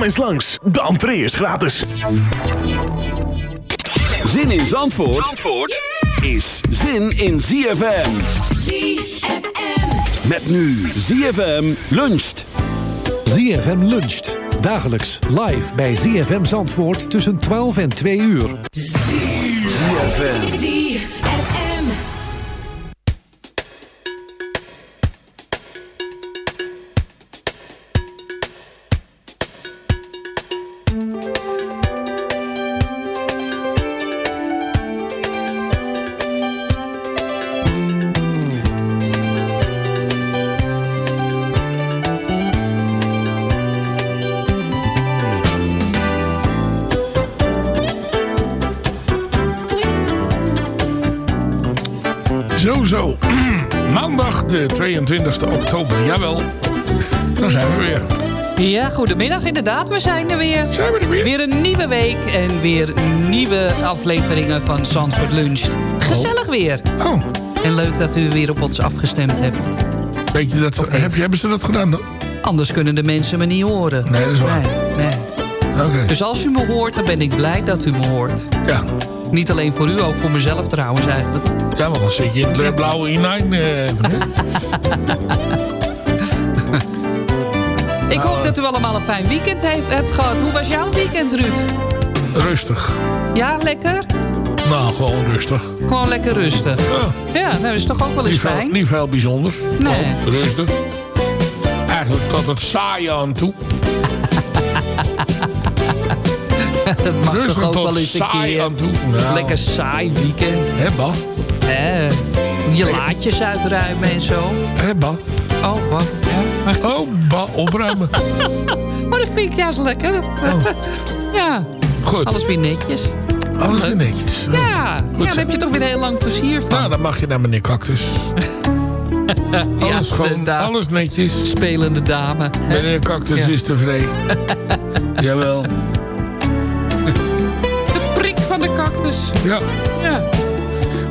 Kom eens langs, de entree is gratis. Zin in Zandvoort, Zandvoort is zin in ZFM. ZFM. Met nu ZFM luncht. ZFM luncht. Dagelijks live bij ZFM Zandvoort tussen 12 en 2 uur. ZFM. 20 oktober. Jawel, dan zijn we weer. Ja, goedemiddag inderdaad. We zijn er weer. Zijn we er weer. Weer een nieuwe week en weer nieuwe afleveringen van Zandvoort Lunch. Gezellig oh. weer. Oh. En leuk dat u weer op ons afgestemd hebt. Weet je dat ze, okay. hebben ze dat gedaan? Anders kunnen de mensen me niet horen. Nee, dat is waar. Nee, nee. Dus als u me hoort, dan ben ik blij dat u me hoort. Ja. Niet alleen voor u, ook voor mezelf trouwens eigenlijk. Ja, want dan zit je in de blauwe inijn. Eh, Ik hoop dat u allemaal een fijn weekend heeft, hebt gehad. Hoe was jouw weekend, Ruud? Rustig. Ja, lekker? Nou, gewoon rustig. Gewoon lekker rustig. Ja, nou, dat is toch ook wel eens niet fijn? Niet veel bijzonders. Nee. Rustig. Eigenlijk tot het saaie aan toe. Dat mag Rustig toch ook wel eens een keer. aan toe. Nou. Lekker saai weekend. Hè, Ba? Hè? Je laadjes uitruimen en zo. Hè, Ba? Oh, wat? Ja. Oh, Ba, opruimen. Maar dat vind ik juist lekker. Ja, Goed. alles weer netjes. Alles weer netjes. Ja, ja zo. heb je toch weer heel lang plezier van. Nou, dan mag je naar meneer Cactus. Alles Ja, gewoon, alles netjes. Spelende dame. Meneer Cactus Ja. is tevreden. Jawel. Van de cactus. Ja. Ja.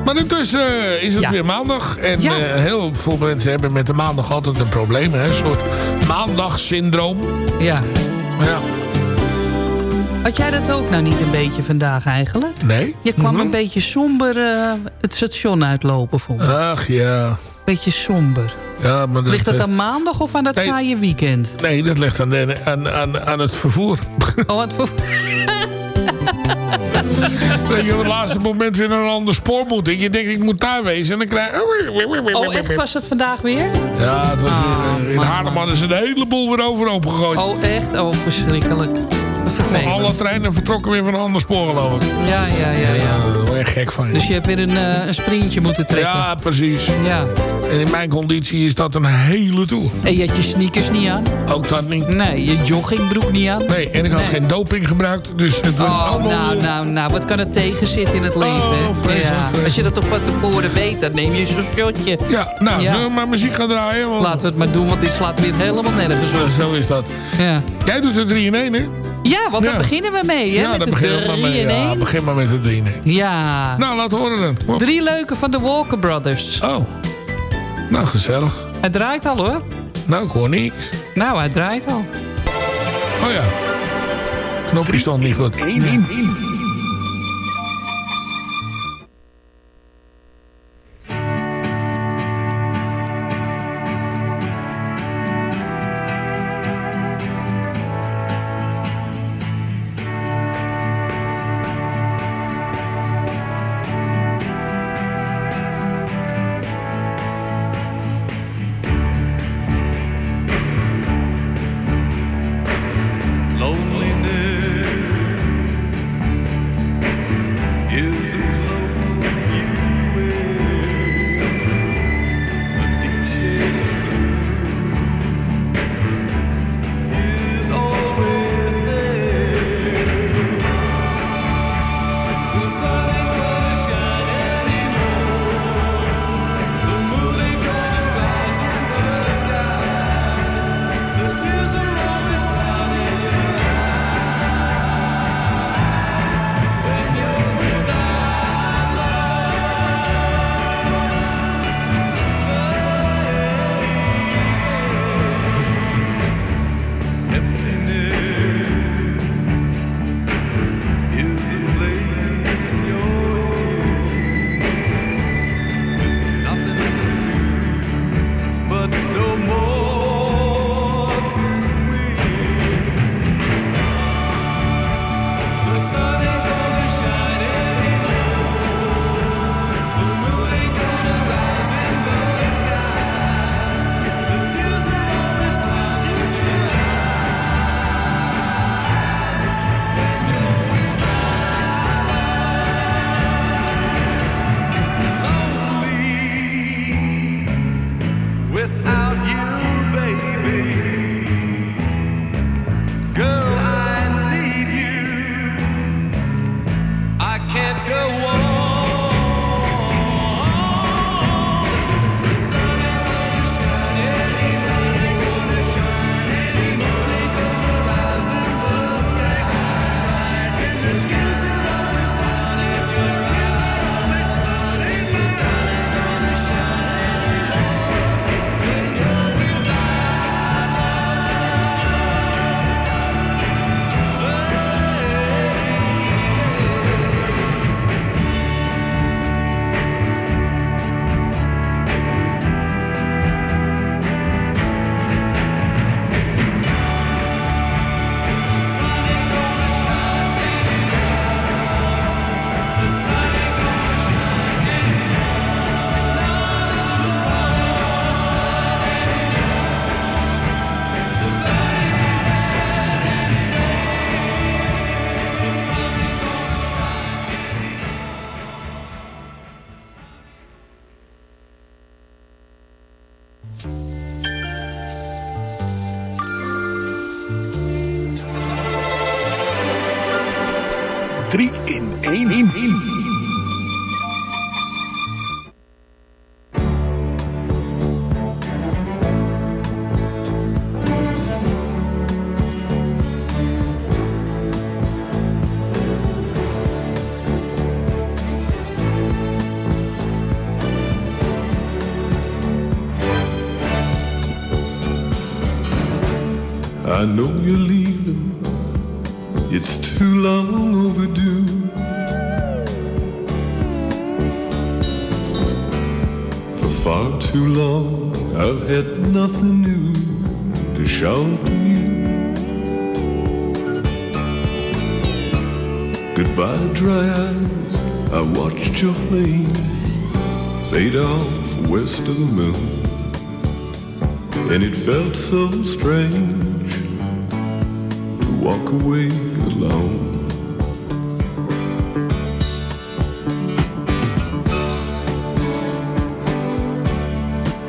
Maar intussen eh, is het Ja. weer maandag. En Ja. eh, heel veel mensen hebben met de maandag altijd een probleem. Hè? Een soort maandagsyndroom. ja. Ja, Had jij dat ook nou niet een beetje vandaag eigenlijk? nee. Je kwam Mhm. een beetje somber eh, het station uitlopen, vond ik. Ach ja. Beetje somber. ja maar dat, Ligt dat aan maandag of aan dat nee. saaie weekend? Nee, dat ligt aan, de, aan, aan, aan het vervoer. Oh, wat voor... dat je op het laatste moment weer naar een ander spoor moet. En je denkt, ik moet daar wezen. En dan krijg je... oh echt was het vandaag weer? Ja, het was Ah, weer, eh, in man, Haarlem hadden ze de hele boel weer overhoop gegooid. Oh echt? Oh, verschrikkelijk. Vervelend. Alle treinen vertrokken weer van een ander spoor, geloof ik. Ja, ja, ja, ja. daar word je gek van. Dus je hebt weer een, eh, een sprintje moeten trekken. Ja, precies. Ja. En in mijn conditie is dat een hele tour. En je had je sneakers niet aan? Ook dat niet. Nee, je joggingbroek niet aan? Nee, en ik had Nee. geen doping gebruikt. Dus het was Oh, allemaal... nou, nou, nou, wat kan er tegen zitten in het leven? Oh, vreselijk, ja. vreselijk. Als je dat toch van tevoren weet, dan neem je zo'n shotje. Ja, nou, Ja. zullen we maar muziek gaan draaien? Want... Laten we het maar doen, want dit slaat weer helemaal nergens op. Zo is dat. Ja, Jij doet er 3 in 1, hè? ja want Ja. daar beginnen we mee, hè? ja, met daar de begin we maar mee. 3 in Ja, 1. begin maar met de 3 in 1. Ja. Nou, laat horen dan. Drie leuke van de Walker Brothers. Oh. Nou, gezellig. Hij draait al, hoor. Nou, ik hoor niks. Nou, hij draait al. Oh ja. Knopje stond niet goed. Nothing new to show to you. Goodbye, dry eyes, I watched your plane fade off west of the moon. And it felt so strange to walk away alone.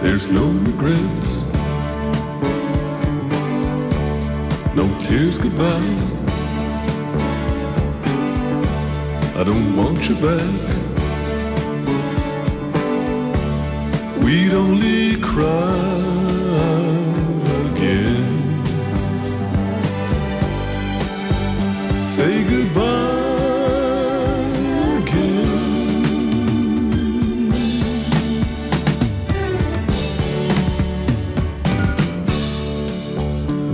There's no regrets, no tears goodbye. I don't want you back. We'd only cry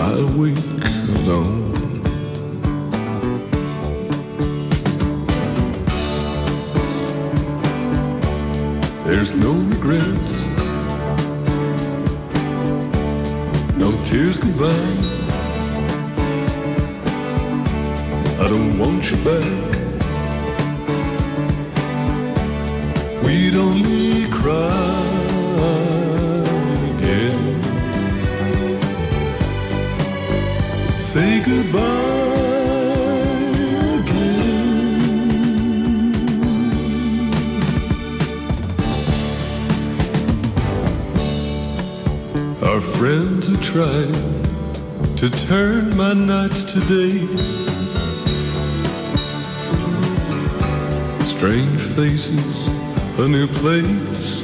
lie awake alone. There's no regrets, no tears goodbye. I don't want you back. To turn my nights to day. Strange faces, a new place,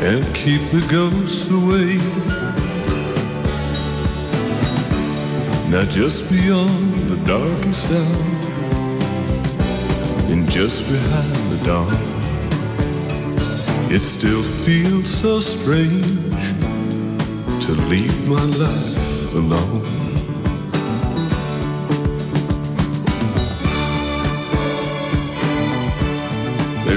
can't keep the ghosts away. Now just beyond the darkest hour, and just behind the dawn, it still feels so strange to leave my life alone.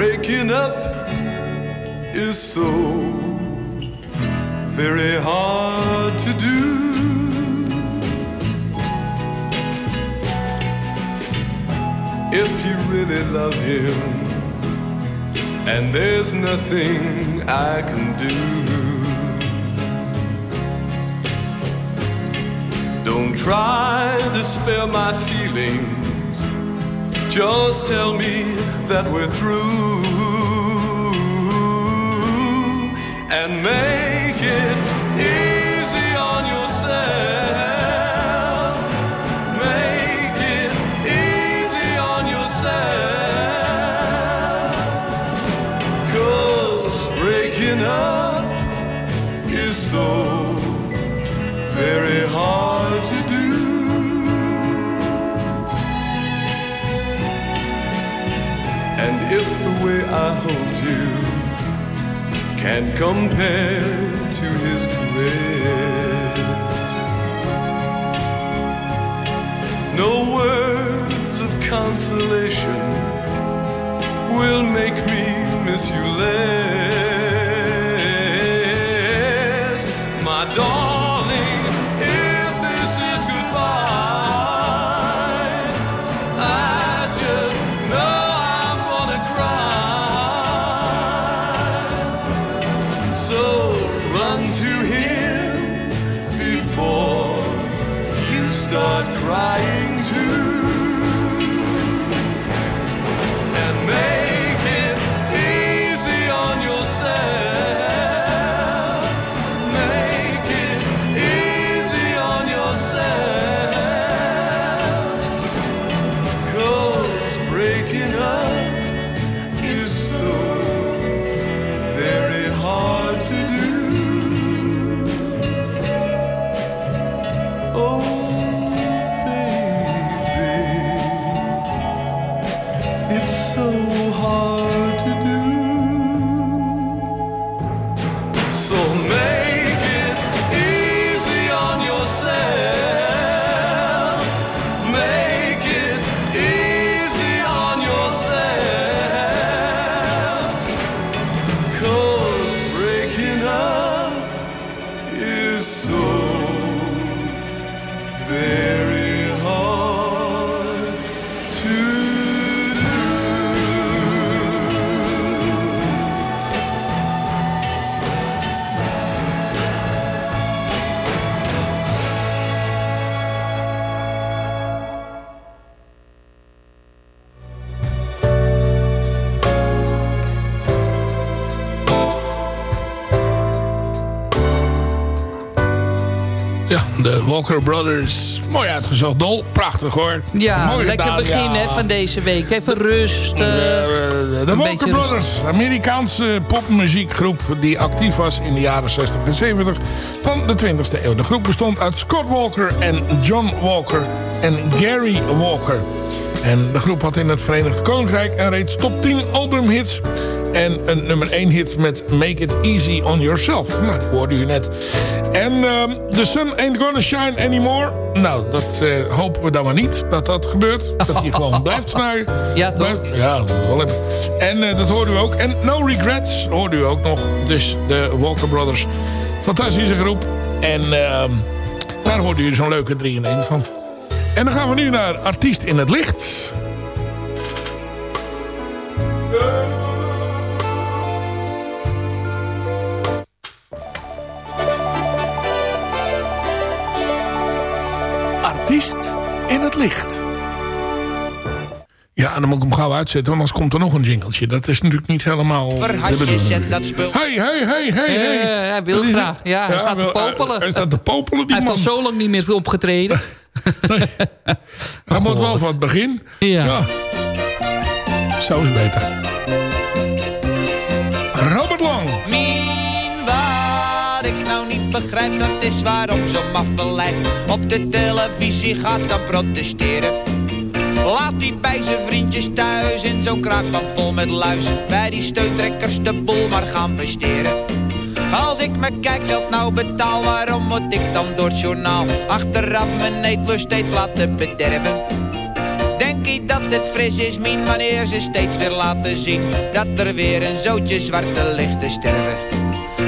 breaking up is so very hard to do. If you really love him, and there's nothing I can do. Don't try to spare my feelings. Just tell me that we're through and make it easy if the way I hold you. Can compare to his caress, no words of consolation will make me miss you less, Walker Brothers. Mooi uitgezocht, Dol. Prachtig hoor. Ja, Mooi lekker gedaan, begin ja. hè, van deze week. Even rust. eh, de een Walker. Brothers, Amerikaanse popmuziekgroep die actief was in de jaren 60 en 70 van de 20e eeuw. De groep bestond uit Scott Walker en John Walker en Gary Walker. En de groep had in het Verenigd Koninkrijk een reeds top 10 albumhits. En een nummer 1 hit met Make It Easy On Yourself. Nou, die hoorde u net. En ehm, The Sun Ain't Gonna Shine Anymore. Nou, dat eh, hopen we dan maar niet. Dat dat gebeurt. Dat hij gewoon blijft snijden. Ja, toch? Blijft- Ja, dat wel lekker. En eh, dat hoorde u ook. En No Regrets hoorde u ook nog. Dus de Walker Brothers. Fantastische groep. En ehm, daar hoorde u zo'n leuke 3 in 1 van. En dan gaan we nu naar Artiest in het Licht. Licht. Ja, en dan moet ik hem gauw uitzetten, want anders komt er nog een jingeltje. Dat is natuurlijk niet helemaal Verhasjes en dat spul. Hey, hey, hey, hey, hey. Eh, hij wil graag. Ja, hij staat te eh, popelen. Hij staat te popelen, die Hij heeft al zo lang niet meer opgetreden. Hij moet wel van het begin. Ja. Zo is beter. Robert Long. Ik begrijp, dat is waarom zo'n maffe lijp op de televisie gaat staan protesteren. Laat die bij zijn vriendjes thuis in zo'n kraakband vol met luis. Bij die steuntrekkers de boel maar gaan versteren. Als ik mijn kijkgeld nou betaal, waarom moet ik dan door het journaal achteraf mijn eetlust steeds laten bederven? Denk je dat het fris is, Mien, wanneer ze steeds weer laten zien dat er weer een zootje zwarte lichten sterven?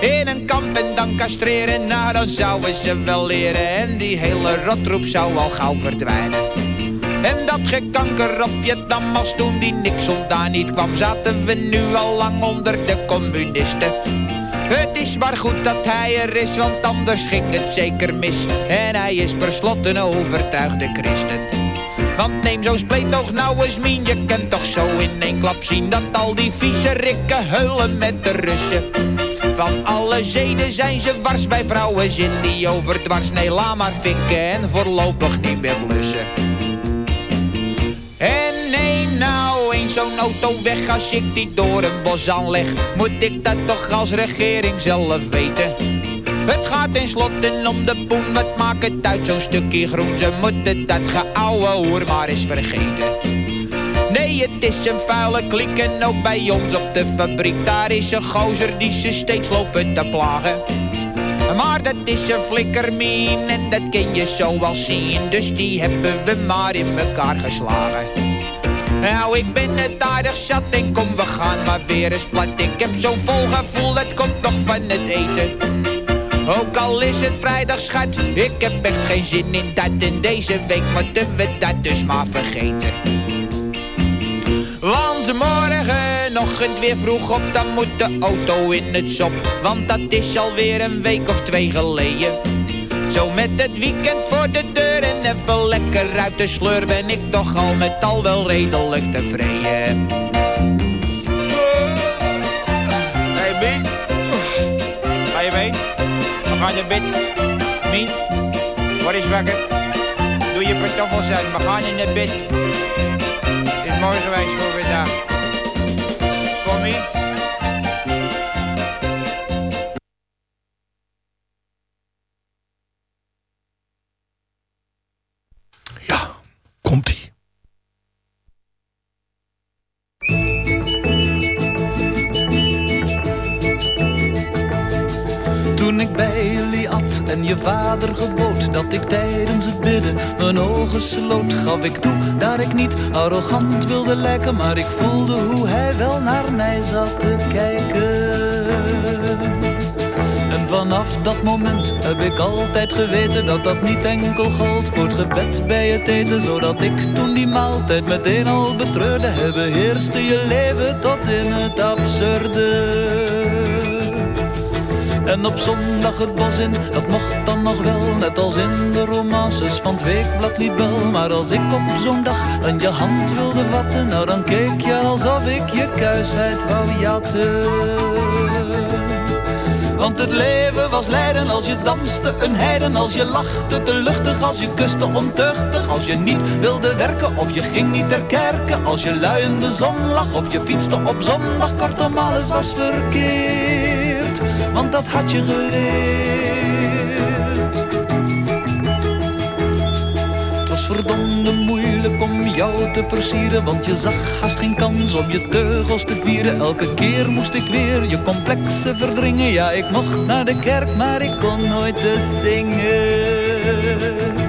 In een kamp en dan castreren, nou dan zouden ze wel leren en die hele rotroep zou al gauw verdwijnen. En dat gekanker op Vietnam toen die Nixon daar niet kwam, zaten we nu al lang onder de communisten. Het is maar goed dat hij er is, want anders ging het zeker mis. En hij is per slot een overtuigde christen. Want neem zo'n spleetoog nou eens mien, je kunt toch zo in één klap zien dat al die vieze rikken huilen met de Russen. Van alle zeden zijn ze wars bij vrouwen, zit die overdwars. Nee, laat maar fikken en voorlopig niet meer blussen. En neem nou eens zo'n auto weg als ik die door een bos aanleg. Moet ik dat toch als regering zelf weten? Het gaat tenslotte om de poen, wat maakt het uit zo'n stukje groen? Ze moeten dat geouwe hoer maar eens vergeten. Nee, het is een vuile kliek en ook bij ons op de fabriek. Daar is een gozer die ze steeds lopen te plagen. Maar dat is een flikkermien en dat kun je zo wel zien. Dus die hebben we maar in elkaar geslagen. Nou, ik ben het aardig zat en kom, we gaan maar weer eens plat. Ik heb zo'n vol gevoel, dat komt nog van het eten. Ook al is het vrijdag, schat, ik heb echt geen zin in dat. En deze week moeten we dat dus maar vergeten. Want morgenochtend weer vroeg op, dan moet de auto in het sop. Want dat is alweer een week of twee geleden. Zo met het weekend voor de deur en even lekker uit de sleur ben ik toch al met al wel redelijk tevreden. Hey Mien, ga je mee? We gaan naar bed. Mien, wat is wakker? Doe je pantoffels aan, we gaan in naar bed. Het is mooi geweest voor vandaag. Mijn ogen sloot, gaf ik toe dat ik niet arrogant wilde lijken, maar ik voelde hoe hij wel naar mij zat te kijken. En vanaf dat moment heb ik altijd geweten dat dat niet enkel gold voor het gebed bij het eten, zodat ik toen die maaltijd meteen al betreurde, hebben heerste je leven tot in het absurde. En op zondag het bos in, dat mocht dan nog wel. Net als in de romances van het weekblad Libel Maar als ik op zo'n dag aan je hand wilde vatten Nou dan keek je alsof ik je kuisheid wou jatten. Want het leven was lijden als je danste, een heiden. Als je lachte, te luchtig als je kuste, ontuchtig. Als je niet wilde werken of je ging niet ter kerken, als je lui in de zon lag of je fietste op zondag, kortom alles was verkeerd, want dat had je geleerd. Het was verdomde moeilijk om jou te versieren Want je zag haast geen kans om je teugels te vieren. Elke keer moest ik weer je complexen verdringen. Ja, ik mocht naar de kerk, maar ik kon nooit te zingen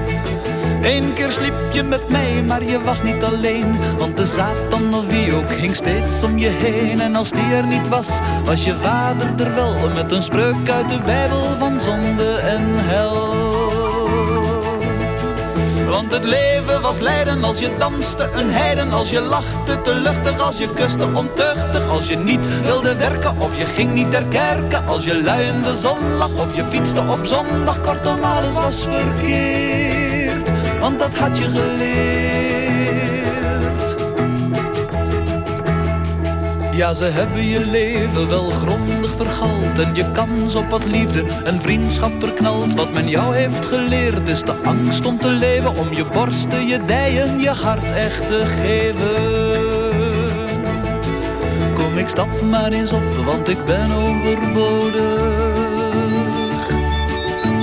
Eén keer sliep je met mij, maar je was niet alleen. Want de Satan of wie ook hing steeds om je heen. En als die er niet was, was je vader er wel Met een spreuk uit de Bijbel van zonde en hel. Want het leven was lijden als je danste, een heiden. Als je lachte, te luchtig als je kuste, ontuchtig als je niet wilde werken of je ging niet ter kerken, als je lui in de zon lag of je fietste op zondag, kortom alles was verkeerd, want dat had je geleerd. Ja, ze hebben je leven wel grondig vergald En je kans op wat liefde en vriendschap verknald. Wat men jou heeft geleerd is de angst om te leven Om je borsten, je dijen, je hart echt te geven. Kom, ik stap maar eens op, want ik ben overbodig.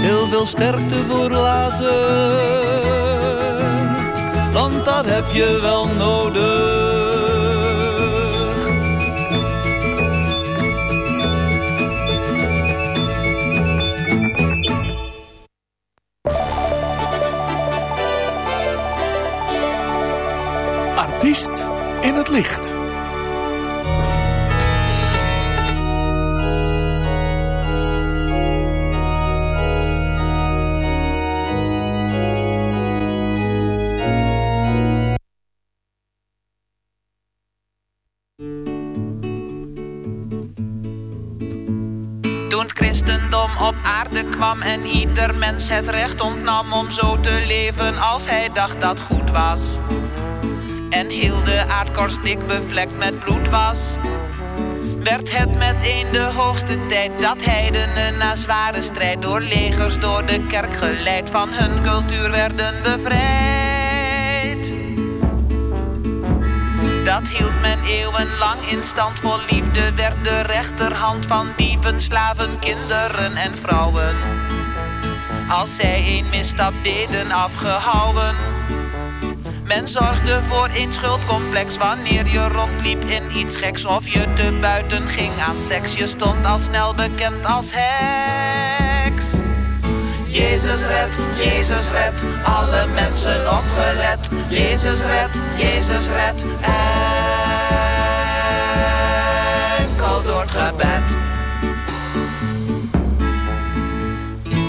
Heel veel sterkte voor later Want dat heb je wel nodig Artiest in het licht. Mens het recht ontnam om zo te leven als hij dacht dat goed was. En heel de aardkorst dik bevlekt met bloed was. Werd het meteen de hoogste tijd dat heidenen na zware strijd door legers door de kerk geleid van hun cultuur werden bevrijd. Dat hield men eeuwenlang in stand vol liefde werd de rechterhand van dieven, slaven, kinderen en vrouwen. Als zij een misstap deden afgehouden. Men zorgde voor een schuldcomplex wanneer je rondliep in iets geks of je te buiten ging aan seks. Je stond al snel bekend als heks. Jezus red, Jezus red, alle mensen opgelet. Jezus red, Jezus red, enkel door het gebed.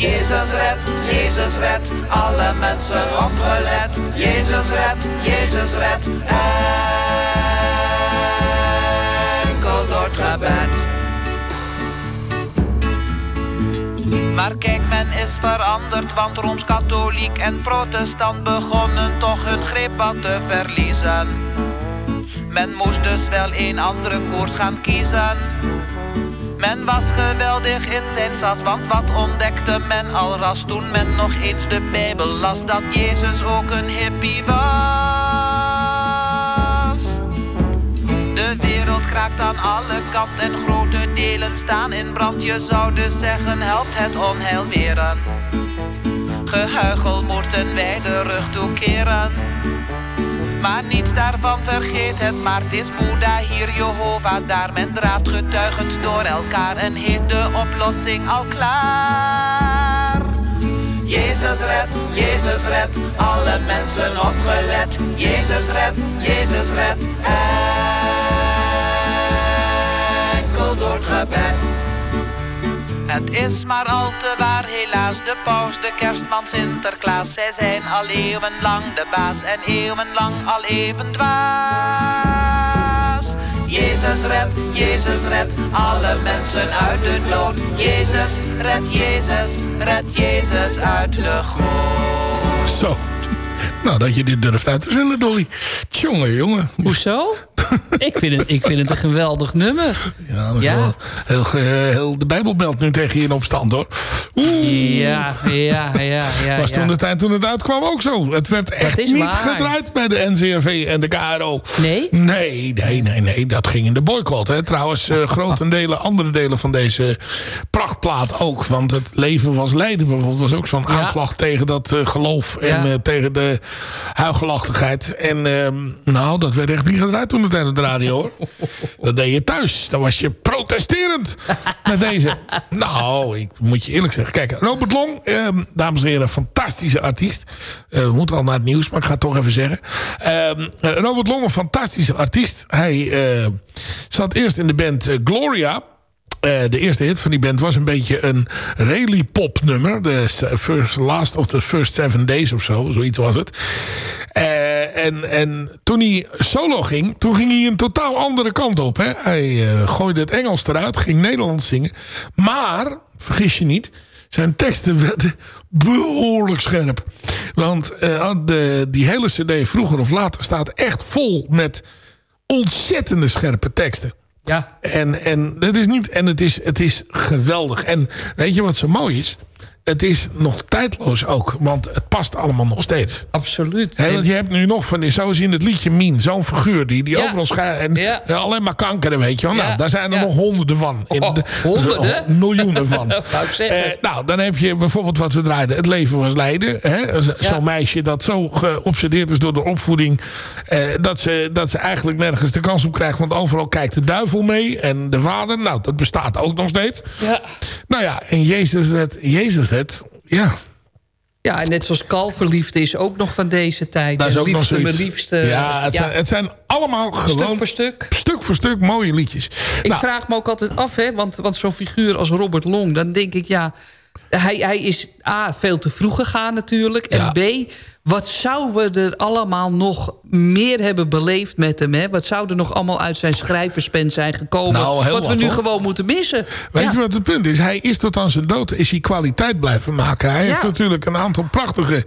Jezus red, Jezus red, alle mensen opgelet. Jezus red, Jezus red, enkel door het gebed. Maar kijk, men is veranderd, want Rooms-Katholiek en Protestant begonnen toch hun greep wat te verliezen. Men moest dus wel een andere koers gaan kiezen. Men was geweldig in zijn sas, want wat ontdekte men al ras toen men nog eens de Bijbel las, dat Jezus ook een hippie was. De wereld kraakt aan alle kanten en grote delen staan in brand. Je zou dus zeggen, helpt het onheil weren. Gehuichel moeten wij de rug toekeren. Maar niets daarvan vergeet het, maar het is Boeddha hier Jehovah daar. Men draaft getuigend door elkaar en heeft de oplossing al klaar. Jezus red, Jezus red, alle mensen opgelet. Jezus red, Jezus red, enkel door het gebed. Het is maar al te waar, helaas, de paus, de kerstman, Sinterklaas. Zij zijn al eeuwenlang de baas en eeuwenlang al even dwaas. Jezus red, Jezus red, alle mensen uit de dood. Jezus red, Jezus red, Jezus uit de goot. Zo. Nou, dat je dit durft uit te zenden, Dolly. Tjonge, jongen. Hoezo? ik, vind het, ik vind het een geweldig nummer. Ja, maar Ja? Heel, heel, heel de Bijbel belt nu tegen je in opstand, hoor. Ja, ja, ja, ja. was ja. toen de tijd toen het uitkwam ook zo. Het werd echt niet waar. gedraaid bij de NCRV en de KRO. Nee? Nee, nee, nee, nee. Dat ging in de boycott. Hè. Trouwens, eh, grotendelen, andere delen van deze prachtplaat ook. Want het leven was lijden bijvoorbeeld. was ook zo'n aanklacht tegen dat eh, geloof. En eh, tegen de huigelachtigheid. En ehm, nou, dat werd echt niet gedraaid toen de tijd op de radio hoor. Dat deed je thuis. Dan was je protesterend met deze. Nou, ik moet je eerlijk zeggen. Kijk, Robert Long, ehm, dames en heren, fantastische artiest. Eh, we moeten al naar het nieuws, maar ik ga het toch even zeggen. Ehm, eh, Robert Long, een fantastische artiest. Hij eh, zat eerst in de band eh, Gloria. Eh, de eerste hit van die band was een beetje een really pop nummer. De first, Last of the First Seven Days of zo. Zoiets was het. Eh, en, en toen hij solo ging, toen ging hij een totaal andere kant op. Hè? Hij eh, gooide het Engels eruit, ging Nederlands zingen. Maar, vergis je niet, zijn teksten werden behoorlijk scherp. Want eh, de, die hele cd vroeger of later staat echt vol met ontzettende scherpe teksten. Ja. En, en, dat is niet, en het, is, het is geweldig. En weet je wat zo mooi is? Het is nog tijdloos ook. Want het past allemaal nog steeds. Absoluut. Hè, want je hebt nu nog van zo in het liedje Mien, zo'n figuur die, die Ja. overal schijnt. En Ja. alleen maar kankeren, weet je wel. Nou, Ja. daar zijn er nog honderden van. In Oh, de- honderden? miljoenen van. Wou ik zeggen. Eh, nou, dan heb je bijvoorbeeld wat we draaiden. Het leven was lijden. Zo'n meisje dat zo geobsedeerd is door de opvoeding. eh, dat, ze, dat ze eigenlijk nergens de kans op krijgt. Want overal kijkt de duivel mee. En de vader. Nou, dat bestaat ook nog steeds. Ja. Nou ja, en Jezus het. Jezus Ja, Ja, en net zoals Kalverliefde is ook nog van deze tijd. dat is En ook nog liefste, zoiets. liefste. ja, het, Zijn, het zijn allemaal gewoon... Stuk voor stuk. Stuk voor stuk mooie liedjes. Ik Nou, vraag me ook altijd af, hè, want, want zo'n figuur als Robert Long... dan denk ik, ja, hij, hij is A, veel te vroeg gegaan natuurlijk... en Ja. B, wat zouden we er allemaal nog meer hebben beleefd met hem? Hè? Wat zou er nog allemaal uit zijn schrijverspen zijn gekomen... Nou, wat we nu hoor. gewoon moeten missen? Weet Ja. je wat het punt is? Hij is tot aan zijn dood is hij kwaliteit blijven maken. Hij heeft natuurlijk een aantal prachtige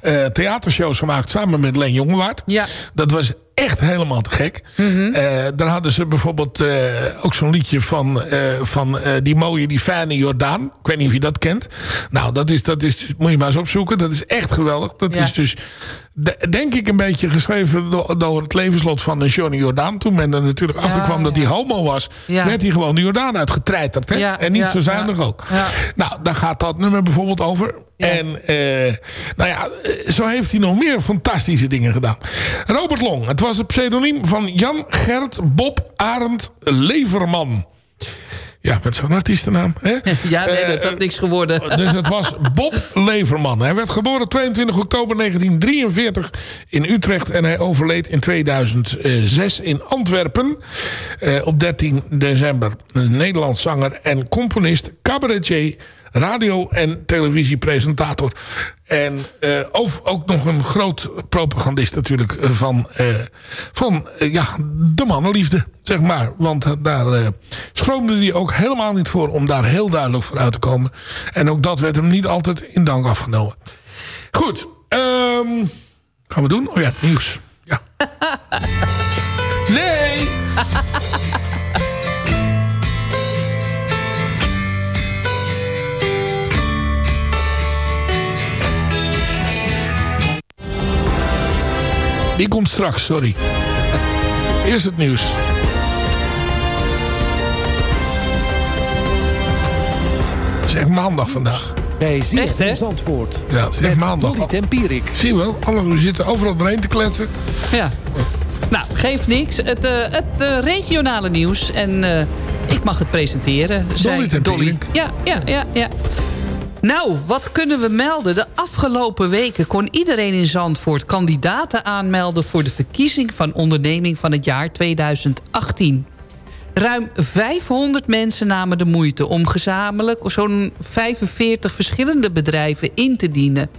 eh, theatershows gemaakt... samen met Len Jongewaard. Ja. Dat was echt helemaal te gek. Eh, daar hadden ze bijvoorbeeld eh, ook zo'n liedje van, eh, van die mooie, die fijne Jordaan. Ik weet niet of je dat kent. Nou, dat is, dat is, moet je maar eens opzoeken. Dat is echt geweldig. Dat Ja. is dus, de- denk ik, een beetje geschreven door, door het levenslot van Johnny Jordaan. Toen men er natuurlijk achter kwam dat hij homo was, Ja. werd hij gewoon de Jordaan uitgetreiterd. Hè? Ja, en niet ja, zo zuinig ja. ook. Ja. Nou, daar gaat dat nummer bijvoorbeeld over. Ja. En eh, nou ja, eh, zo heeft hij nog meer fantastische dingen gedaan. Robert Long, het was het pseudoniem van Jan Gert Bob Arend Leverman. Ja, met zo'n artiestennaam. Hè? Ja, nee, Eh, dat had niks geworden. dus het was Bob Leverman. Hij werd geboren 22 oktober 1943 in Utrecht. En hij overleed in 2006 in Antwerpen. eh, op 13 december. Een Nederlands zanger en componist, cabaretier, radio- en televisiepresentator. En eh, ook, ook nog een groot propagandist natuurlijk eh, van, eh, van ja, de mannenliefde, zeg maar. Want daar schroomde hij ook helemaal niet voor om daar heel duidelijk voor uit te komen. En ook dat werd hem niet altijd in dank afgenomen. Goed, ehm, gaan we doen? Oh ja, het nieuws. Ja. nee! Die komt straks, sorry. Eerst het nieuws. Het is echt maandag vandaag. Bij Echt, hè? ZFM Zandvoort. Ja, het is echt maandag. Dolly Tempierik. Zie je wel, alle, we zitten overal doorheen te kletsen. Ja. Nou, geeft niks. Het, eh, het eh, regionale nieuws. En eh, ik mag het presenteren. Tempierik. Ja, ja, ja, ja. Nou, wat kunnen we melden? De afgelopen weken kon iedereen in Zandvoort kandidaten aanmelden... voor de verkiezing van onderneming van het jaar 2018. Ruim 500 mensen namen de moeite om gezamenlijk... zo'n 45 verschillende bedrijven in te dienen.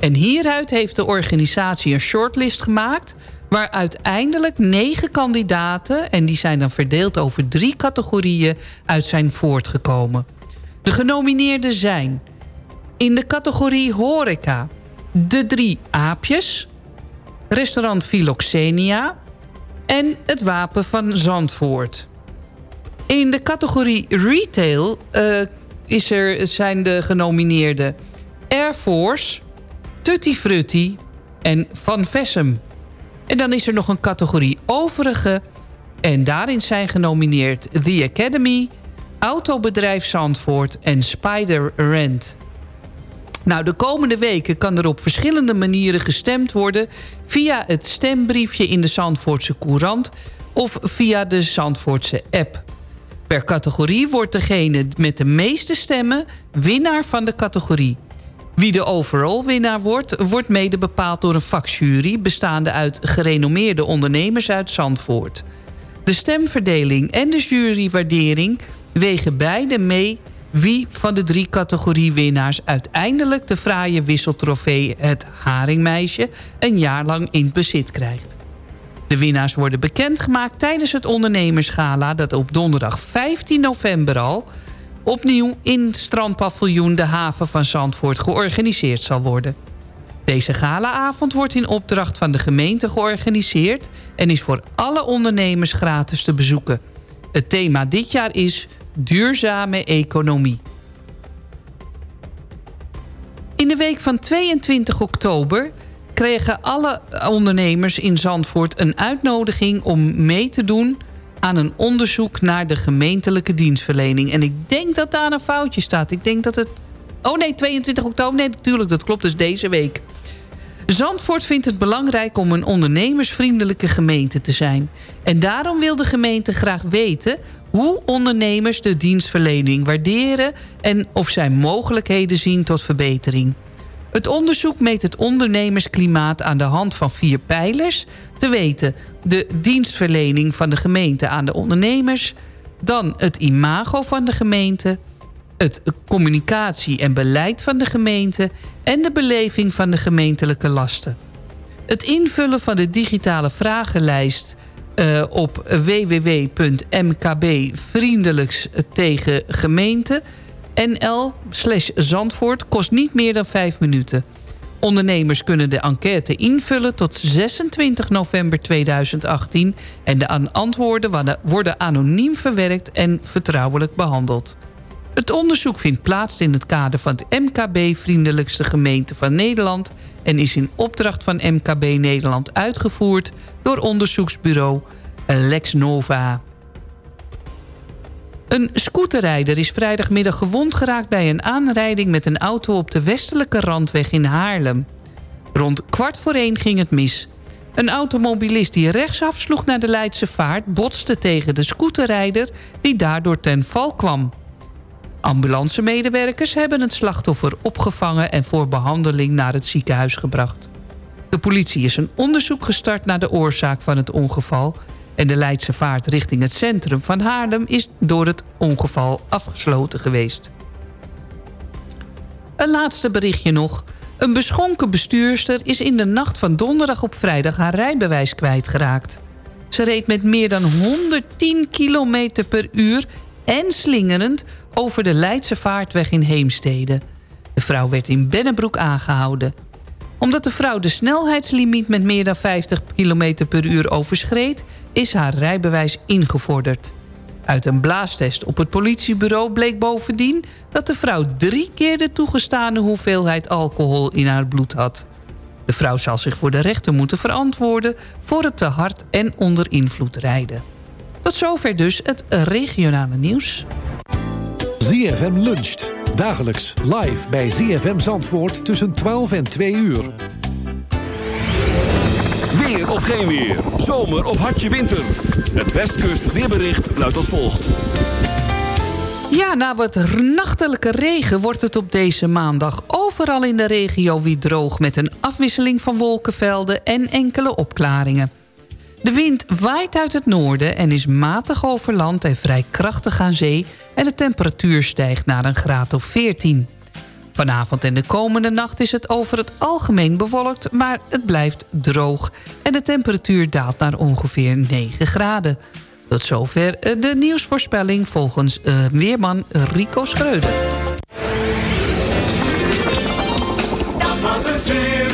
En hieruit heeft de organisatie een shortlist gemaakt... waar uiteindelijk negen kandidaten... en die zijn dan verdeeld over drie categorieën... uit zijn voortgekomen. De genomineerden zijn... in de categorie horeca... de drie aapjes... restaurant Philoxenia... en het wapen van Zandvoort... In de categorie retail eh, is er, zijn de genomineerden Air Force, Tutti Frutti en Van Vessem. En dan is er nog een categorie overige. En daarin zijn genomineerd The Academy, Autobedrijf Zandvoort en Spider Rent. Nou, de komende weken kan er op verschillende manieren gestemd worden... via het stembriefje in de Zandvoortse Courant... of via de Zandvoortse app. Per categorie wordt degene met de meeste stemmen winnaar van de categorie. Wie de overall winnaar wordt, wordt mede bepaald door een vakjury... bestaande uit gerenommeerde ondernemers uit Zandvoort. De stemverdeling en de jurywaardering wegen beide mee... wie van de drie categoriewinnaars uiteindelijk de fraaie wisseltrofee... het Haringmeisje een jaar lang in bezit krijgt. De winnaars worden bekendgemaakt tijdens het ondernemersgala... dat op donderdag 15 november al opnieuw in strandpaviljoen... de haven van Zandvoort georganiseerd zal worden. Deze galaavond wordt in opdracht van de gemeente georganiseerd... en is voor alle ondernemers gratis te bezoeken. Het thema dit jaar is duurzame economie. In de week van 22 oktober kregen alle ondernemers in Zandvoort een uitnodiging om mee te doen aan een onderzoek naar de gemeentelijke dienstverlening. En ik denk dat daar een foutje staat. Ik denk dat het... Oh nee, 22 oktober. Nee, natuurlijk, dat klopt. Dus deze week. Zandvoort vindt het belangrijk om een ondernemersvriendelijke gemeente te zijn. En daarom wil de gemeente graag weten hoe ondernemers de dienstverlening waarderen... en of zij mogelijkheden zien tot verbetering. Het onderzoek meet het ondernemersklimaat aan de hand van vier pijlers. Te weten de dienstverlening van de gemeente aan de ondernemers... dan het imago van de gemeente... het communicatie en beleid van de gemeente... en de beleving van de gemeentelijke lasten. Het invullen van de digitale vragenlijst... Uh, op www.mkb-vriendelijks tegen gemeente... NL slash Zandvoort kost niet meer dan 5 minuten. Ondernemers kunnen de enquête invullen tot 26 november 2018... en de antwoorden worden anoniem verwerkt en vertrouwelijk behandeld. Het onderzoek vindt plaats in het kader van het MKB Vriendelijkste Gemeente van Nederland... en is in opdracht van MKB Nederland uitgevoerd door onderzoeksbureau LexNova. Een scooterrijder is vrijdagmiddag gewond geraakt bij een aanrijding met een auto op de westelijke randweg in Haarlem. Rond kwart voor één ging het mis. Een automobilist die rechtsaf sloeg naar de Leidse vaart botste tegen de scooterrijder die daardoor ten val kwam. Ambulancemedewerkers hebben het slachtoffer opgevangen en voor behandeling naar het ziekenhuis gebracht. De politie is een onderzoek gestart naar de oorzaak van het ongeval en de Leidse vaart richting het centrum van Haarlem... is door het ongeval afgesloten geweest. Een laatste berichtje nog. Een beschonken bestuurster is in de nacht van donderdag op vrijdag... haar rijbewijs kwijtgeraakt. Ze reed met meer dan 110 km per uur en slingerend... over de Leidse vaartweg in Heemstede. De vrouw werd in Bennebroek aangehouden omdat de vrouw de snelheidslimiet met meer dan 50 km per uur overschreed... is haar rijbewijs ingevorderd. Uit een blaastest op het politiebureau bleek bovendien... dat de vrouw drie keer de toegestane hoeveelheid alcohol in haar bloed had. De vrouw zal zich voor de rechter moeten verantwoorden... voor het te hard en onder invloed rijden. Tot zover dus het regionale nieuws. ZFM luncht. Dagelijks live bij ZFM Zandvoort tussen 12 en 2 uur. Weer of geen weer. Zomer of hartje winter. Het Westkust weerbericht luidt als volgt. Ja, na wat nachtelijke regen wordt het op deze maandag overal in de regio weer droog... met een afwisseling van wolkenvelden en enkele opklaringen. De wind waait uit het noorden en is matig over land en vrij krachtig aan zee... en de temperatuur stijgt naar een graad of 14. Vanavond en de komende nacht is het over het algemeen bewolkt... maar het blijft droog en de temperatuur daalt naar ongeveer 9 graden. Tot zover eh, de nieuwsvoorspelling volgens eh, weerman Rico Schreuder. Dat was het weer.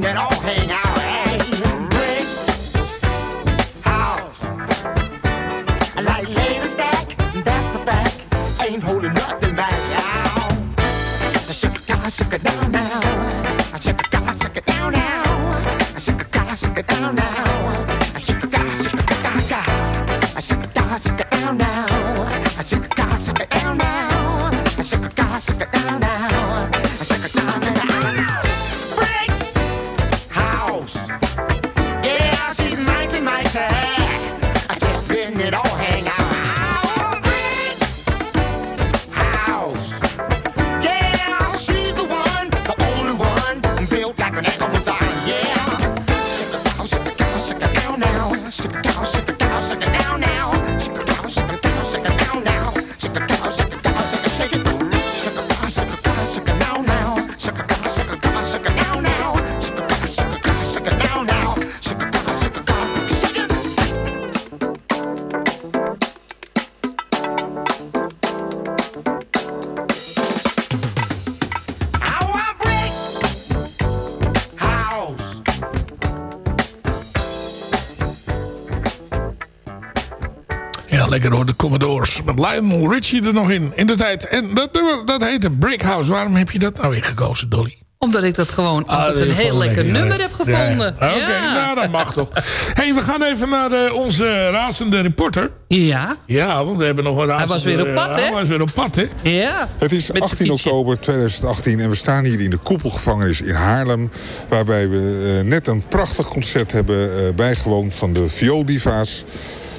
that all Lionel Richie er nog in, in de tijd. En dat, nummer, dat heette Brick House. Waarom heb je dat nou weer gekozen, Dolly? Omdat ik dat gewoon altijd dat een heel lekker lekker, nummer ja. heb gevonden. Ja, ja. Oké, Ja. nou dat mag toch. hey, we gaan even naar eh, onze razende reporter. Ja. Ja, want we hebben nog een razende... Hij was weer op pad, hè? Hij was weer op pad, hè? Ja. Het is Met 18 zijn fietsje. oktober 2018 en we staan hier in de koepelgevangenis in Haarlem. Waarbij we eh, net een prachtig concert hebben eh, bijgewoond van de Viooldiva's.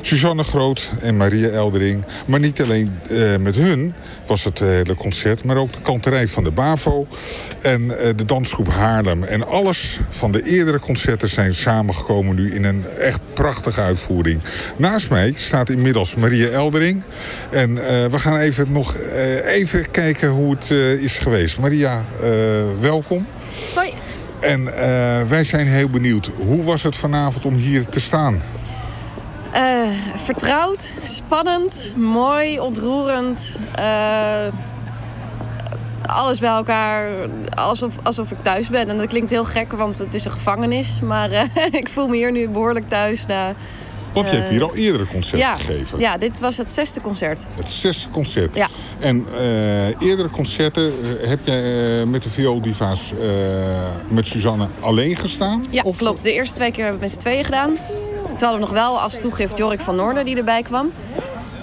Suzanne Groot en Maria Eldering. Maar niet alleen eh, met hun was het eh, hele concert... maar ook de kanterij van de BAVO en eh, de dansgroep Haarlem. En alles van de eerdere concerten zijn samengekomen nu in een echt prachtige uitvoering. Naast mij staat inmiddels Maria Eldering. En we gaan even nog even kijken hoe het is geweest. Maria, welkom. Hoi. En wij zijn heel benieuwd. Hoe was het vanavond om hier te staan? Eh, vertrouwd, spannend, mooi, ontroerend. eh, alles bij elkaar, alsof, alsof ik thuis ben. En dat klinkt heel gek, want het is een gevangenis. Maar eh, ik voel me hier nu behoorlijk thuis. Na, Want je hebt hier al eerdere concerten ja, gegeven. Ja, dit was het zesde concert. Het zesde concert. Ja. En eerdere concerten heb je met de viooldiva's met Suzanne alleen gestaan? Ja, klopt. De eerste twee keer hebben we met z'n tweeën gedaan. Hadden we nog wel als toegift Jorik van Noorden die erbij kwam.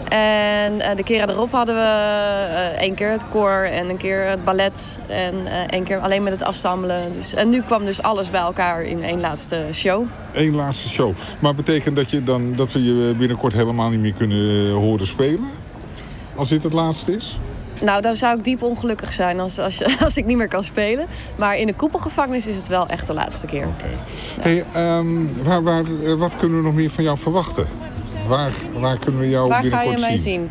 En eh, de keren erop hadden we eh, één keer het koor en een keer het ballet. En eh, één keer alleen met het ensemble. Dus, en nu kwam dus alles bij elkaar in één laatste show. Eén laatste show. Maar betekent dat, je dan, dat we je binnenkort helemaal niet meer kunnen horen spelen? Als dit het laatste is? Nou, dan zou ik diep ongelukkig zijn als, als, als ik niet meer kan spelen. Maar in de koepelgevangenis is het wel echt de laatste keer. Hey, ehm, waar, waar, eh, wat kunnen we nog meer van jou verwachten? Waar, waar kunnen we jou Waar ga binnenkort je mij zien? zien?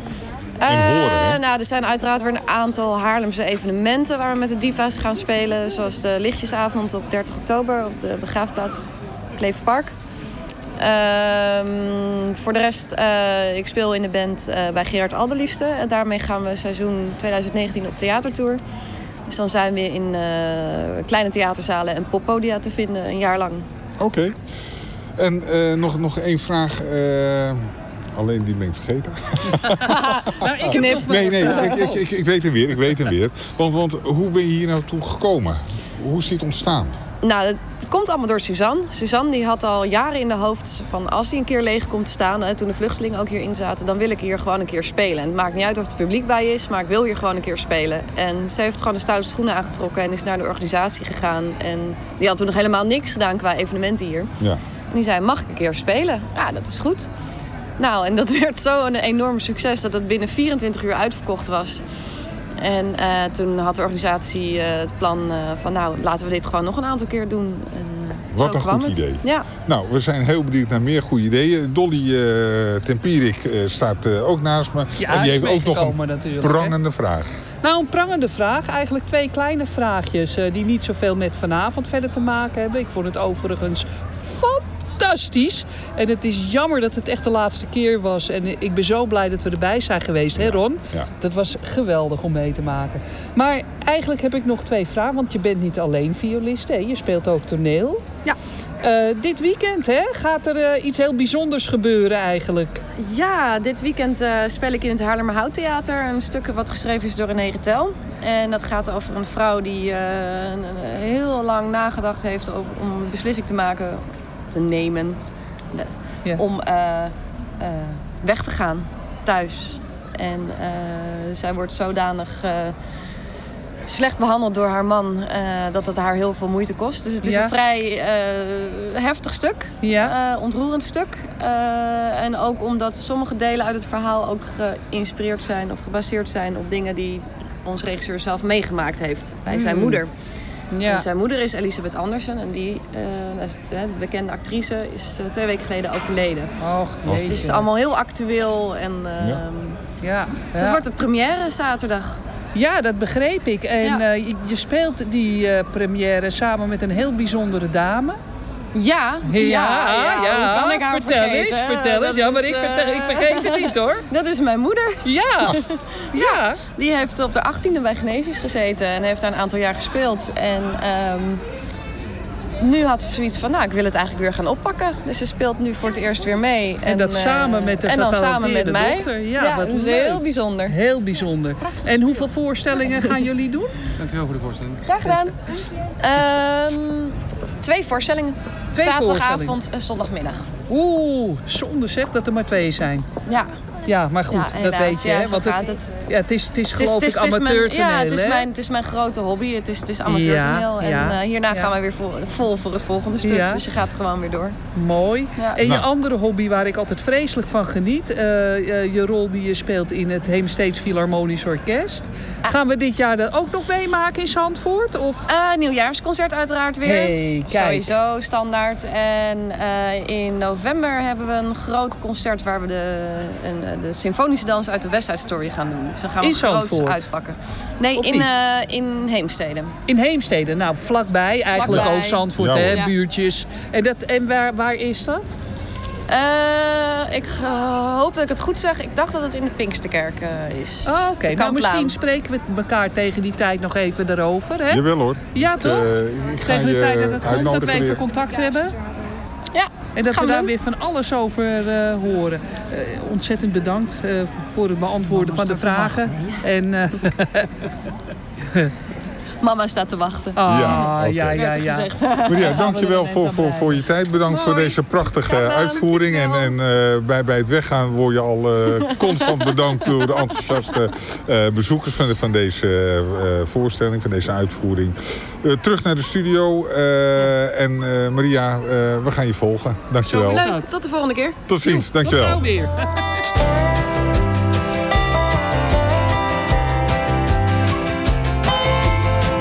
En horen? Eh, nou, er zijn uiteraard weer een aantal Haarlemse evenementen waar we met de diva's gaan spelen. Zoals de lichtjesavond op 30 oktober op de begraafplaats Kleefpark. Ehm, voor de rest, eh, ik speel in de band eh, bij Gerard Alderliefste. En daarmee gaan we seizoen 2019 op theatertour. Dus dan zijn we in eh, kleine theaterzalen en poppodia te vinden een jaar lang. Oké. En eh, nog, nog één vraag. eh, alleen die ben ik vergeten. nou, ik heb Nee, nee, ik, ik, ik, ik weet hem weer. Ik weet hem weer. Want, want hoe ben je hier naartoe gekomen? Hoe is dit ontstaan? Nou, het komt allemaal door Suzanne. Suzanne die had al jaren in de hoofd van als hij een keer leeg komt te staan, hè, toen de vluchtelingen ook hierin zaten, dan wil ik hier gewoon een keer spelen. En het maakt niet uit of het publiek bij is, maar ik wil hier gewoon een keer spelen. En ze heeft gewoon de stoute schoenen aangetrokken en is naar de organisatie gegaan. En die had toen nog helemaal niks gedaan qua evenementen hier. Ja. En die zei, mag ik een keer spelen? Ja, dat is goed. Nou, en dat werd zo een enorm succes dat het binnen 24 uur uitverkocht was. En eh, toen had de organisatie eh, het plan eh, van, nou, laten we dit gewoon nog een aantal keer doen. En, eh, Wat zo een kwam goed het. idee. Ja. Nou, we zijn heel benieuwd naar meer goede ideeën. Dolly eh Tempierik eh, staat eh, ook naast me. Ja, en die heeft ook nog een hè. prangende vraag. Nou, een prangende vraag. Eigenlijk twee kleine vraagjes eh, die niet zoveel met vanavond verder te maken hebben. Ik vond het overigens fantastisch. En het is jammer dat het echt de laatste keer was. En ik ben zo blij dat we erbij zijn geweest, hè Ron? Ja. Dat was geweldig om mee te maken. Maar eigenlijk heb ik nog twee vragen. Want je bent niet alleen violist, hè? Je speelt ook toneel. Ja. Eh, dit weekend hè, gaat er eh, iets heel bijzonders gebeuren eigenlijk. Ja, dit weekend eh, speel ik in het Haarlemmerhout Theater. Een stuk wat geschreven is door René Retel. En dat gaat over een vrouw die eh, heel lang nagedacht heeft over, om een beslissing te maken, te nemen. Om eh, eh, weg te gaan thuis. En eh, zij wordt zodanig slecht behandeld door haar man dat het haar heel veel moeite kost. Dus het is Ja. een vrij heftig stuk, ja. ontroerend stuk. En ook omdat sommige delen uit het verhaal ook geïnspireerd zijn of gebaseerd zijn op dingen die onze regisseur zelf meegemaakt heeft bij zijn Hmm. moeder. Ja. En zijn moeder is Elisabeth Andersen en die, de bekende actrice, is eh, twee weken geleden overleden. Och, dus het is allemaal heel actueel en Ja. Ja. dus het wordt de première zaterdag. Ja, dat begreep ik. En Ja. eh, je, je speelt die eh, première samen met een heel bijzondere dame. Ja, Ja, ja, Hoe kan ik haar vertel vergeten? eens, vertel Dat eens. Ja, maar is, ik, eh, vertel, ik vergeet het niet hoor. Dat is mijn moeder. Ja, ja. Die heeft op de 18e bij Genesis gezeten en heeft daar een aantal jaar gespeeld. En ehm, nu had ze zoiets van, nou, ik wil het eigenlijk weer gaan oppakken. Dus ze speelt nu voor het eerst weer mee. En, dat eh, samen met de En dan samen met mij. dochter. Ja, wat dat is leuk. heel bijzonder. Heel bijzonder. En hoeveel voorstellingen gaan jullie doen? Dankjewel voor de voorstelling. Graag gedaan. Ehm, twee voorstellingen. Twee Zaterdagavond en zondagmiddag. Oeh, zonde zeg dat er maar twee zijn. Ja. Ja, maar goed, Ja, dat helaas. weet je. Ja, hè? Want het, het. Ja, het is, het is geloof het is- ik het is mijn- amateurtoneel, Ja, het is, mijn, het is mijn grote hobby. Het is, het is amateurtoneel. Ja, en ja. eh, hierna Ja. gaan we weer vol, vol voor het volgende stuk. Ja. Dus je gaat gewoon weer door. Mooi. Ja. En je Nou. andere hobby waar ik altijd vreselijk van geniet... eh, eh, je rol die je speelt in het Heemsteeds Philharmonisch Orkest. Ah. Gaan we dit jaar dat ook nog meemaken in Zandvoort? Of? Eh, nieuwjaarsconcert uiteraard weer. Hey, kijk. Sowieso, standaard. En eh, in november hebben we een groot concert... waar we de, een, de symfonische dans uit de West Side Story gaan doen. Dus dan gaan we In groots Zandvoort? uitpakken. Nee, Of in, eh, in Heemstede. In Heemstede, nou vlakbij, eigenlijk Vlakbij. ook Zandvoort, Ja, hè, buurtjes. En, dat, en waar, waar is dat? Eh, ik eh, hoop dat ik het goed zeg. Ik dacht dat het in de Pinksterkerk is. Oh, Oké, nou misschien spreken we elkaar tegen die tijd nog even erover. Hè? Jawel hoor. Ja, toch? Eh, ik ga tegen de je tijd dat het komt, dat we uitnodigen even contact hebben. Ja, En dat we we daar weer van alles over eh, horen. Eh, ontzettend bedankt eh, voor het beantwoorden van de vragen. En, eh, Mama staat te wachten. Ah, Ja, oké. ja, ja, ja. Maria, dankjewel voor, voor, voor je tijd. Bedankt voor deze prachtige uitvoering. En, en eh, bij, bij het weggaan word je al eh, constant bedankt door de enthousiaste eh, bezoekers van, de, van deze eh, voorstelling, van deze uitvoering. Eh, terug naar de studio. eh, en eh, Maria, eh, we gaan je volgen. Dankjewel. Leuk, tot de volgende keer. Tot ziens, Tot dankjewel. gauw weer.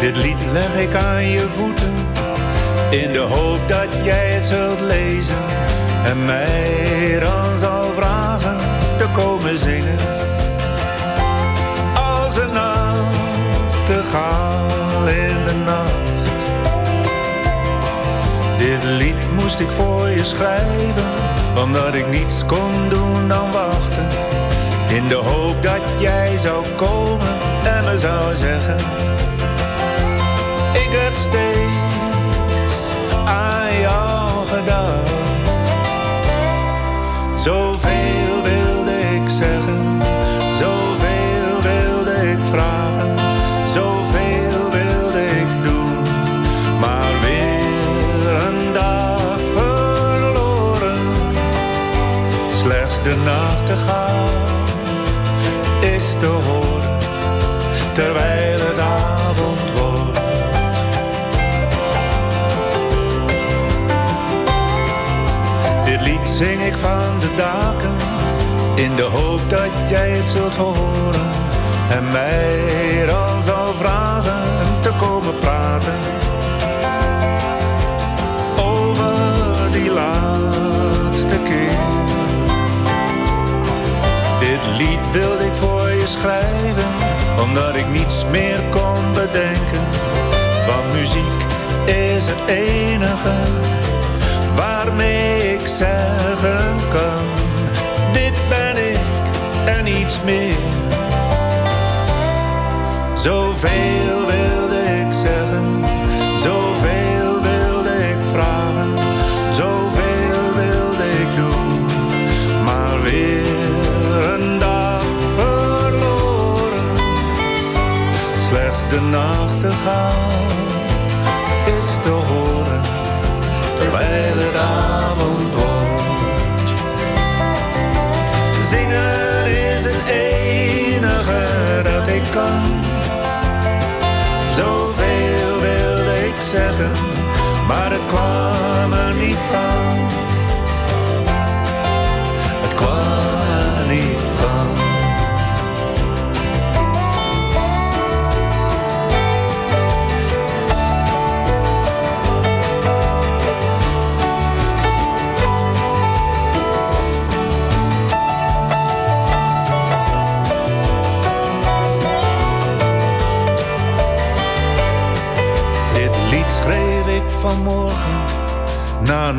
Dit lied leg ik aan je voeten in de hoop dat jij het zult lezen en mij dan zal vragen te komen zingen. Als een nachtegaal in de nacht. Dit lied moest ik voor je schrijven, omdat ik niets kon doen dan wachten. In de hoop dat jij zou komen en me zou zeggen ik heb steeds aan jou gedacht. Zing ik van de daken, in de hoop dat jij het zult horen. En mij dan zal vragen te komen praten. Over die laatste keer. Dit lied wilde ik voor je schrijven, omdat ik niets meer kon bedenken. Want muziek is het enige waarmee zeggen kan: Dit ben ik en niets meer. Zoveel wilde ik zeggen, zoveel wilde ik vragen, zoveel wilde ik doen, maar weer een dag verloren. Slechts de nachtegaal is te horen terwijl het avond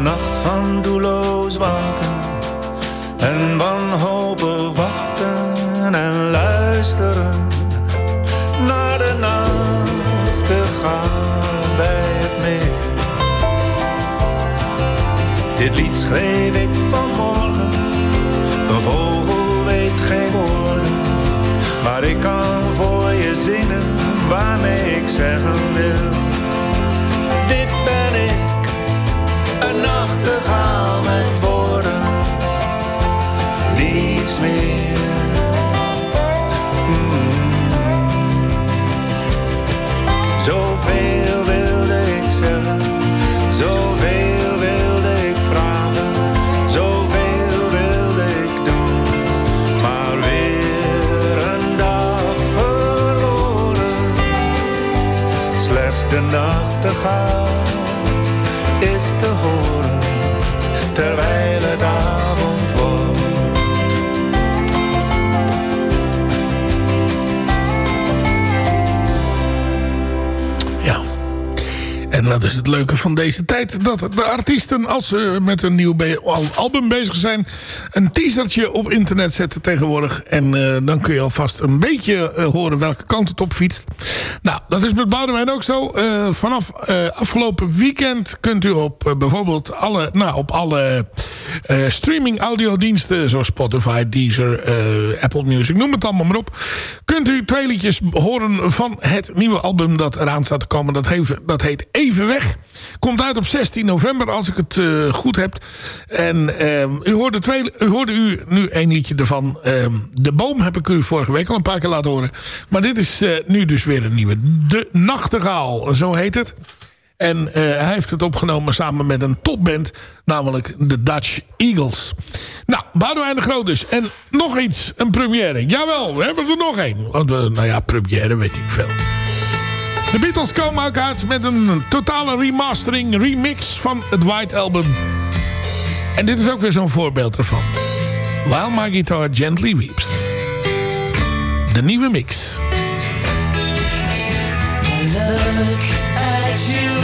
nacht van doelloos waken en wanhopig wachten en luisteren naar de nachtegaal bij het meer. Dit lied schreef ik vanmorgen, een vogel weet geen woorden, maar ik kan voor je zingen waarmee ik zeggen wil. Dit ben een nachtegaal terwijl En dat is het leuke van deze tijd. Dat de artiesten, als ze met een nieuw album bezig zijn... een teasertje op internet zetten tegenwoordig. En eh, dan kun je alvast een beetje eh, horen welke kant het op fietst. Nou, dat is met Boudewijn ook zo. Eh, vanaf afgelopen weekend kunt u op bijvoorbeeld alle, nou, op alle streaming audiodiensten... zoals Spotify, Deezer, Apple Music, noem het allemaal maar op... kunt u twee liedjes horen van het nieuwe album dat eraan staat te komen. Dat, dat heet Even Weg. Komt uit op 16 november, als ik het eh, goed heb. En ehm, u, hoorde twee, u hoorde u nu één liedje ervan. Ehm, de Boom heb ik u vorige week al een paar keer laten horen. Maar dit is eh, nu dus weer een nieuwe. De Nachtegaal, zo heet het. En eh, hij heeft het opgenomen samen met een topband. Namelijk de Dutch Eagles. Nou, Boudewijn de Groot dus. En nog iets, een première. Jawel, we hebben er nog één. Want, nou ja, première weet ik veel. De Beatles komen ook uit met een totale remastering, remix van het White Album. En dit is ook weer zo'n voorbeeld ervan. While My Guitar Gently Weeps. De nieuwe mix. At you